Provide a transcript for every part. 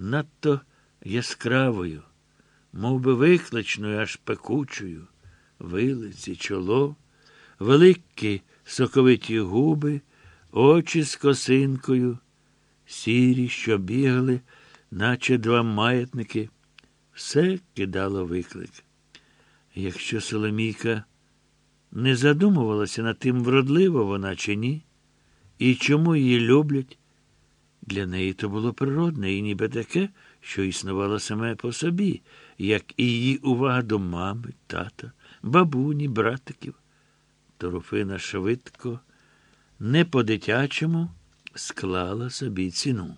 надто яскравою, мов би викличною, аж пекучою, вилиці, чоло, великі соковиті губи, очі з косинкою, сірі, що бігали, наче два маятники, все кидало виклик. Якщо Соломійка не задумувалася над тим, вродлива вона чи ні, і чому її люблять, для неї то було природне і ніби таке, що існувало саме по собі, як і її увага до мами, тата, бабуні, братиків. Торуфина швидко, не по-дитячому, склала собі ціну.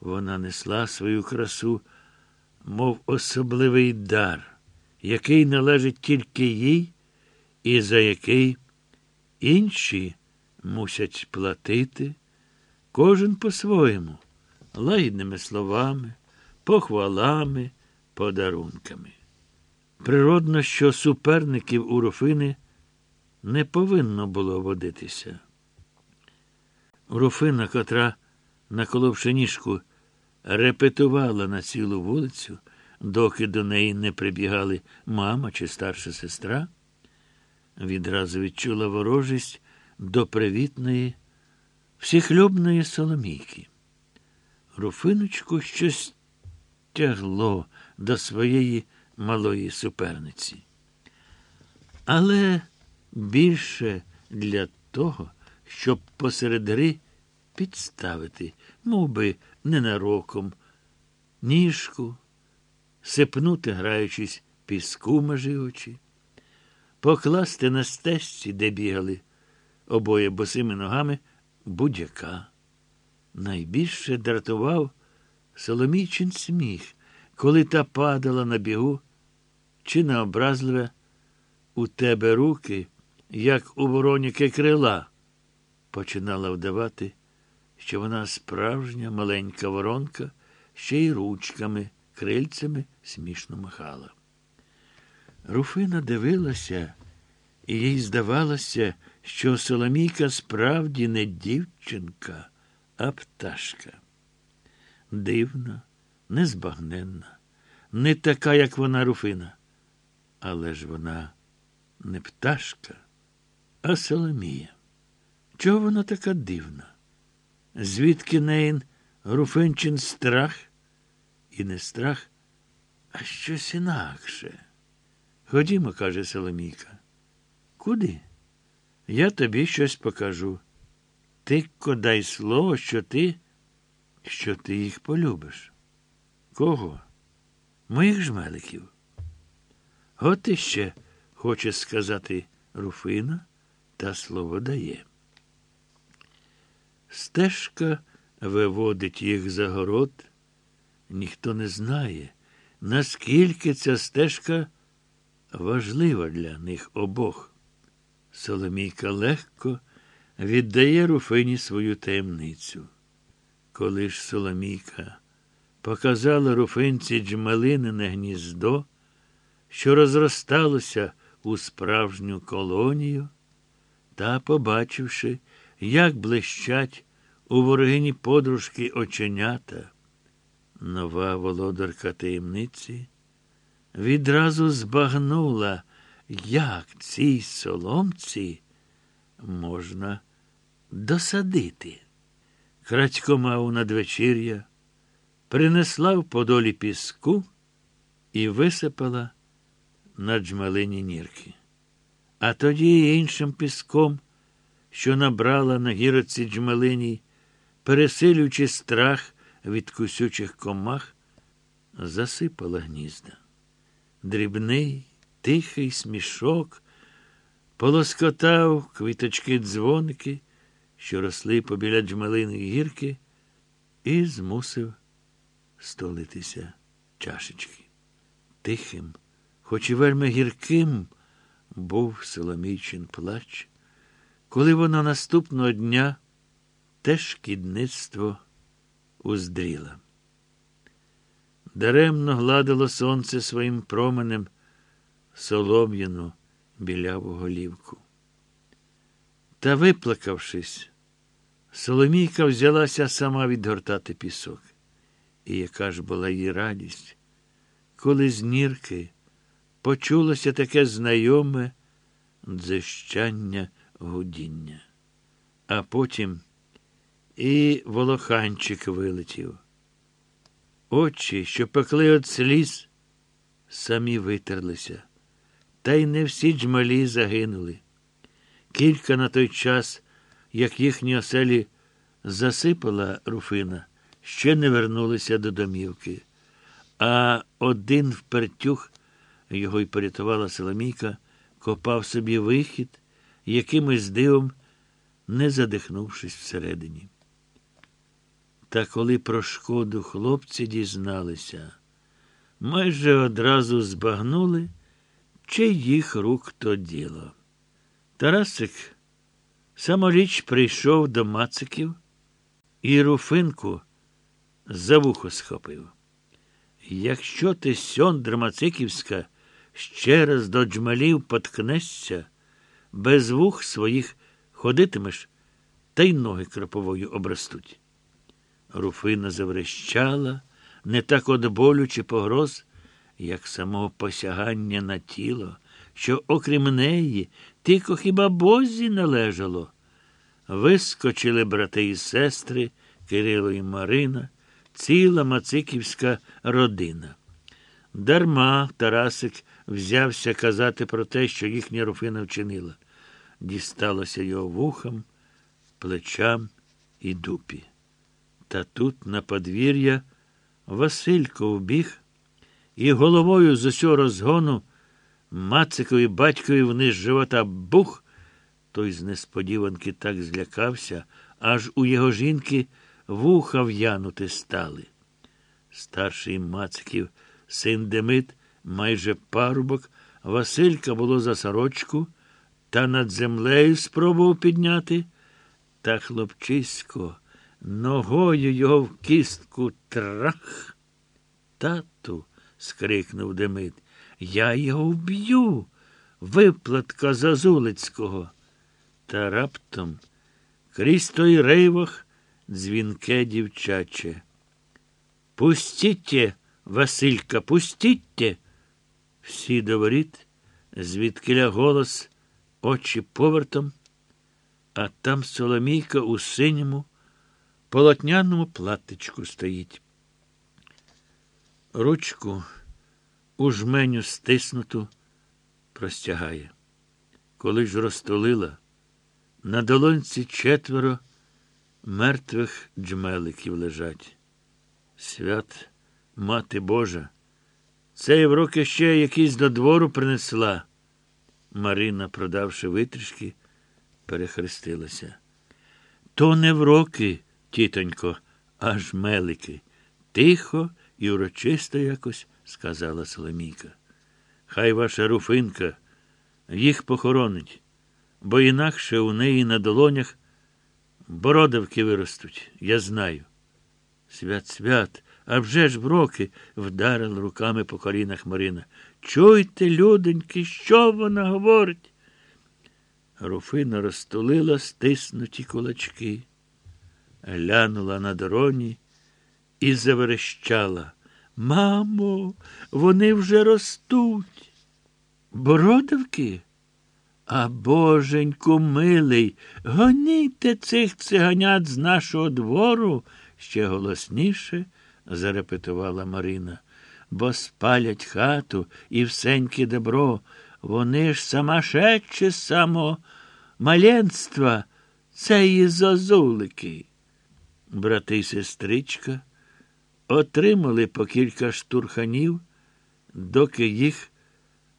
Вона несла свою красу, мов особливий дар, який належить тільки їй, і за який інші мусять платити, кожен по-своєму, лагідними словами, похвалами, подарунками. Природно, що суперників у Руфини не повинно було водитися. Руфина, котра, наколовши ніжку, репетувала на цілу вулицю, доки до неї не прибігали мама чи старша сестра, відразу відчула ворожість до привітної, всіхлюбної Соломійки. Руфиночку щось тягло до своєї малої суперниці. Але більше для того, щоб посеред гри підставити, мов би, ненароком, ніжку, сипнути, граючись піску межі очі, покласти на стежці, де бігали обоє босими ногами, будь-яка. Найбільше дратував Соломійчин сміх, коли та падала на бігу, чи на образливе у тебе руки, як у вороніки крила, починала вдавати, що вона справжня маленька воронка, ще й ручками, крильцями смішно махала. Руфина дивилася, і їй здавалося, що Соломійка справді не дівчинка, а пташка. Дивна, незбагненна, не така, як вона Руфина. Але ж вона не пташка, а Соломія. Чого вона така дивна? Звідки неїн Руфинчин страх? І не страх, а щось інакше. Ходімо, каже Соломійка. Куди? Я тобі щось покажу. Ти дай слово, що ти, що ти їх полюбиш. Кого? Моїх жмеликів. От іще, хоче сказати Руфина, та слово дає. Стежка виводить їх за город. Ніхто не знає, наскільки ця стежка важлива для них обох. Соломійка легко віддає Руфині свою таємницю. Коли ж Соломійка показала руфинці джмелинине гніздо, що розросталося у справжню колонію, та, побачивши, як блищать у ворогині подружки оченята, нова володарка таємниці відразу збагнула, як цій соломці можна досадити. Крадькома у надвечір'я принесла в подолі піску і висипала на джмелині нірки. А тоді іншим піском, що набрала на гіроці джмелині, пересилюючи страх від кусючих комах, засипала гнізда. Дрібний, тихий смішок полоскотав квіточки дзвоники, що росли побіля джмелини гірки, і змусив столитися чашечки. Тихим, хоч і вельми гірким, був Соломійчин плач, коли вона наступного дня те шкідництво уздріла. Даремно гладило сонце своїм променем солом'яну біляву голівку. Та, виплакавшись, Соломійка взялася сама відгортати пісок. І яка ж була її радість, коли з нірки почулося таке знайоме дзищання гудіння. А потім і волоханчик вилетів. Очі, що пекли від сліз, самі витерлися. Та й не всі джмалі загинули. Кілька на той час, як їхні оселі засипала руфина, ще не вернулися до домівки. А один впертюх, його й порятувала Соломійка, копав собі вихід, якимось дивом, не задихнувшись всередині. Та коли про шкоду хлопці дізналися, майже одразу збагнули, чи їх рук то діло. Тарасик саморіч прийшов до мациків і руфинку за вухо схопив. Якщо ти сьондра Мациківська ще раз до джмалів поткнешся, без вух своїх ходитимеш, та й ноги кроповою обростуть. Руфина заврещала, не так от болю чи погроз, як самого посягання на тіло, що, окрім неї, тільки хіба бозі належало. Вискочили брати і сестри, Кирило і Марина, ціла Мациківська родина. Дарма Тарасик взявся казати про те, що їхня руфина вчинила. Дісталося його вухам, плечам і дупі. Та тут, на подвір'я, Василько вбіг і головою з усього розгону Мацикові батькові вниз живота бух. Той з несподіванки так злякався, аж у його жінки вуха в'янути стали. Старший Мациків, син Демит, майже парубок, Василька було за сорочку, та над землею спробував підняти. Та хлопчисько ногою його в кістку трах. Тату. Скрикнув Демит. Я його вб'ю. Виплатка Зазулицького. Та раптом крізь той рейвах дзвінке дівчаче. Пустіть, Василька, пустіть. Всі до воріт, звідкиля голос, очі повертом, а там Соломійка у синьому, полотняному платичку стоїть. Ручку у жменю стиснуту простягає. Коли ж розтулила, на долонці четверо мертвих джмеликів лежать. Свят, мати Божа, цей в роки ще якийсь до двору принесла. Марина, продавши витрішки, перехрестилася. То не в роки, тітонько, а жмелики. Тихо і урочисто якось сказала Соломійка. Хай ваша руфинка їх похоронить, бо інакше у неї на долонях бородавки виростуть, я знаю. Свят, свят, а вже ж в роки вдарила руками по колінах Марина. Чуйте, люденьки, що вона говорить? Руфина розтулила стиснуті кулачки, глянула на дороні і заверещала. Мамо, вони вже ростуть. Бородавки? А боженьку милий, гоніте цих циганят з нашого двору, ще голосніше зарепетувала Марина, бо спалять хату і всеньке добро. Вони ж сама самошедші само маленства, це і зозулики. Брати й сестричка отримали по кілька штурханів, доки їх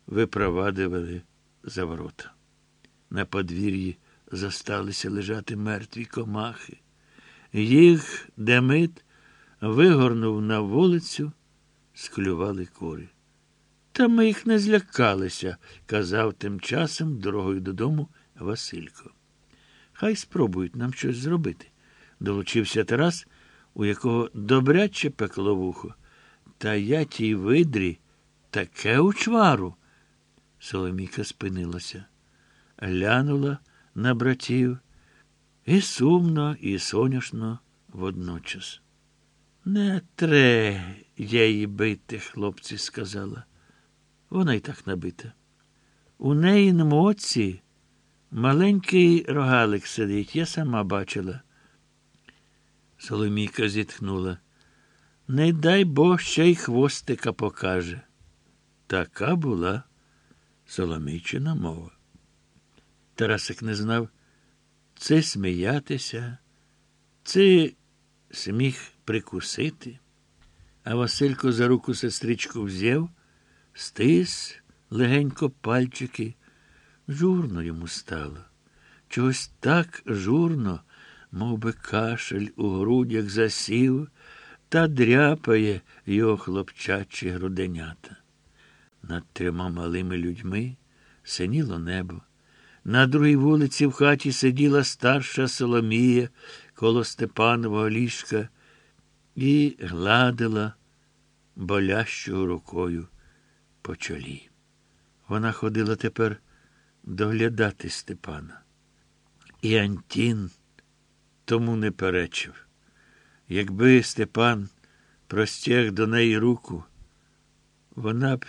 випровадували за ворота. На подвір'ї зосталися лежати мертві комахи. Їх Демит вигорнув на вулицю, склювали кури. Та ми їх не злякалися, казав тим часом дорогою додому Василько. Хай спробують нам щось зробити. Долучився Тарас у якого добряче пекло вухо. Та я тій видрі таке учвару. Соломійка спинилася, глянула на братів і сумно, і соняшно водночас. Не тре її бити, хлопці, сказала. Вона й так набита. У неї на оці маленький рогалик сидить, я сама бачила. Соломійка зітхнула. Не дай Бог ще й хвостика покаже. Така була Соломійчина мова. Тарасик не знав, це сміятися, це сміх прикусити. А Василько за руку сестричку взяв, стис легенько пальчики. Журно йому стало. Чогось так журно, мов би кашель у грудях засів та дряпає його хлопчачі груденята. Над трьома малими людьми синіло небо. На другій вулиці в хаті сиділа старша Соломія коло Степанового ліжка і гладила болящою рукою по чолі. Вона ходила тепер доглядати Степана. І Антін тому не перечив. Якби Степан простяг до неї руку, вона б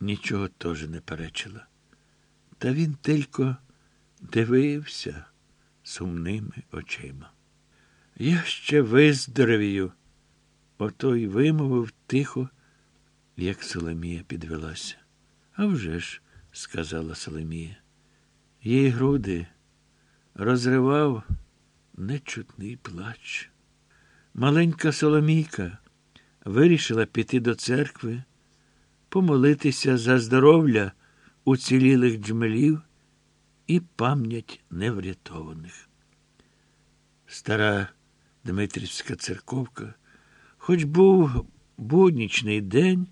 нічого теж не перечила. Та він тільки дивився сумними очима. Я ще виздоровію, ото й вимовив тихо, як Соломія підвелася. «А вже ж», – сказала Соломія. Її груди розривав нечутний плач. Маленька Соломійка вирішила піти до церкви, помолитися за здоров'я уцілілих джмелів і пам'ять неврятованих. Стара Дмитрівська церковка, хоч був буднічний день,